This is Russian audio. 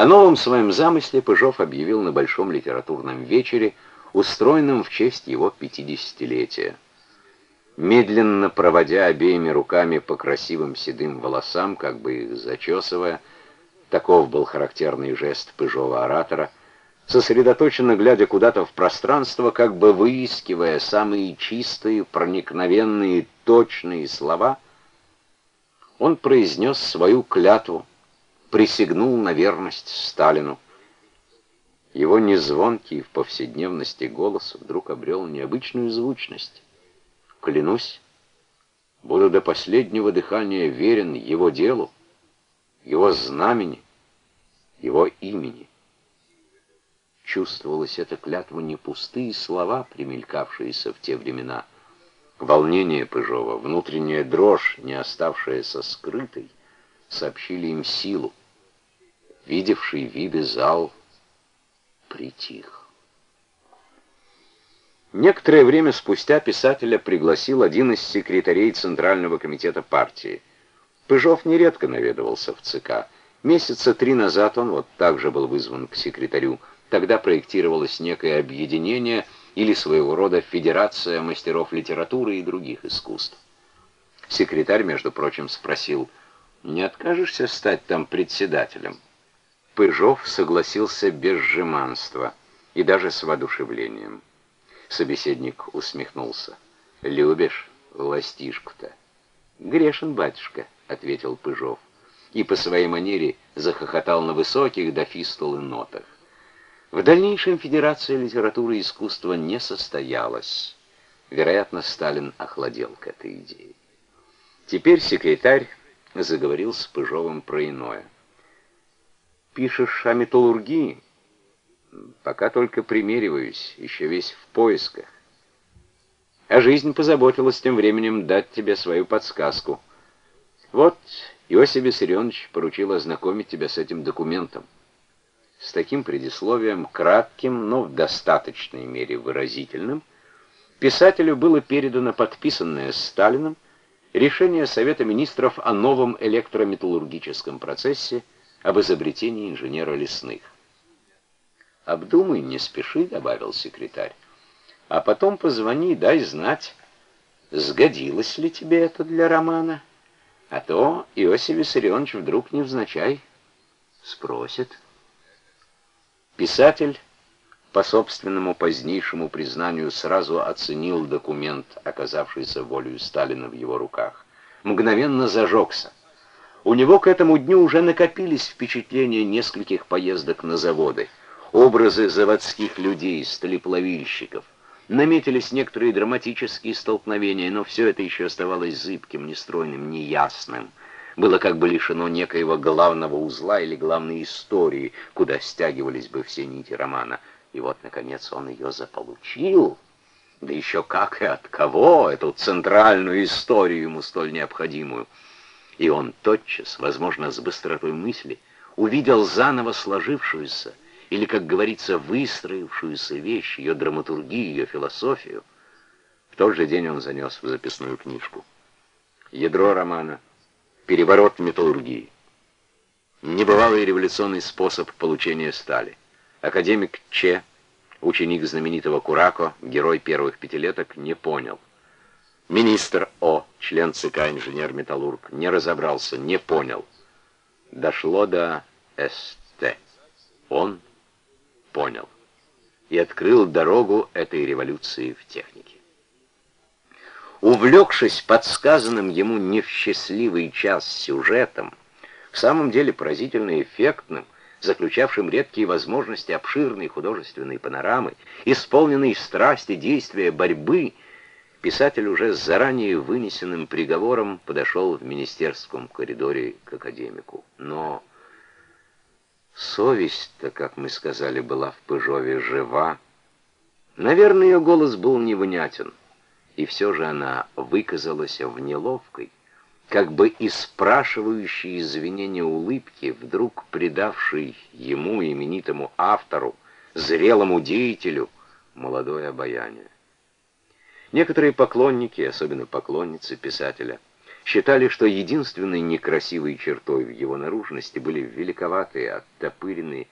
О новом своем замысле Пыжов объявил на большом литературном вечере, устроенном в честь его 50-летия. Медленно проводя обеими руками по красивым седым волосам, как бы их зачесывая, таков был характерный жест Пыжова-оратора, сосредоточенно глядя куда-то в пространство, как бы выискивая самые чистые, проникновенные, точные слова, он произнес свою клятву, присягнул на верность Сталину. Его незвонкий в повседневности голос вдруг обрел необычную звучность. «Клянусь, буду до последнего дыхания верен его делу, его знамени, его имени». Чувствовалась эта клятва не пустые слова, примелькавшиеся в те времена. Волнение Пыжова, внутренняя дрожь, не оставшаяся скрытой, сообщили им силу. Видевший виды зал притих. Некоторое время спустя писателя пригласил один из секретарей Центрального комитета партии. Пыжов нередко наведывался в ЦК. Месяца три назад он вот также был вызван к секретарю. Тогда проектировалось некое объединение или своего рода федерация мастеров литературы и других искусств. Секретарь, между прочим, спросил, «Не откажешься стать там председателем?» Пыжов согласился без жеманства и даже с воодушевлением. Собеседник усмехнулся. «Любишь властишку-то?» «Грешен, батюшка», — ответил Пыжов, и по своей манере захохотал на высоких до нотах. В дальнейшем Федерация литературы и искусства не состоялась. Вероятно, Сталин охладел к этой идее. Теперь секретарь заговорил с Пыжовым про иное. «Пишешь о металлургии?» «Пока только примериваюсь, еще весь в поисках. А жизнь позаботилась тем временем дать тебе свою подсказку. Вот Иосиф Виссарионович поручил ознакомить тебя с этим документом. С таким предисловием, кратким, но в достаточной мере выразительным, писателю было передано подписанное Сталином решение Совета Министров о новом электрометаллургическом процессе об изобретении инженера лесных. «Обдумай, не спеши», — добавил секретарь. «А потом позвони, дай знать, сгодилось ли тебе это для романа. А то Иосиф Виссарионович вдруг невзначай спросит». Писатель, по собственному позднейшему признанию, сразу оценил документ, оказавшийся волею Сталина в его руках. Мгновенно зажегся. У него к этому дню уже накопились впечатления нескольких поездок на заводы, образы заводских людей, столеплавильщиков. Наметились некоторые драматические столкновения, но все это еще оставалось зыбким, нестройным, неясным было как бы лишено некоего главного узла или главной истории, куда стягивались бы все нити романа. И вот, наконец, он ее заполучил. Да еще как и от кого, эту центральную историю ему столь необходимую. И он тотчас, возможно, с быстротой мысли, увидел заново сложившуюся, или, как говорится, выстроившуюся вещь, ее драматургию, ее философию. В тот же день он занес в записную книжку. Ядро романа — переворот металлургии. Небывалый революционный способ получения стали. Академик Че, ученик знаменитого Курако, герой первых пятилеток, не понял. Министр О, член ЦК инженер-металлург, не разобрался, не понял. Дошло до СТ. Он понял и открыл дорогу этой революции в технике. Увлекшись подсказанным ему не в счастливый час сюжетом, в самом деле поразительно эффектным, заключавшим редкие возможности обширной художественной панорамы, исполненной страсти действия борьбы, писатель уже с заранее вынесенным приговором подошел в министерском коридоре к академику. Но совесть-то, как мы сказали, была в Пыжове жива. Наверное, ее голос был невнятен и все же она выказалась в неловкой, как бы и спрашивающей извинения улыбки, вдруг предавшей ему, именитому автору, зрелому деятелю, молодое обаяние. Некоторые поклонники, особенно поклонницы писателя, считали, что единственной некрасивой чертой в его наружности были великоватые, оттопыренные,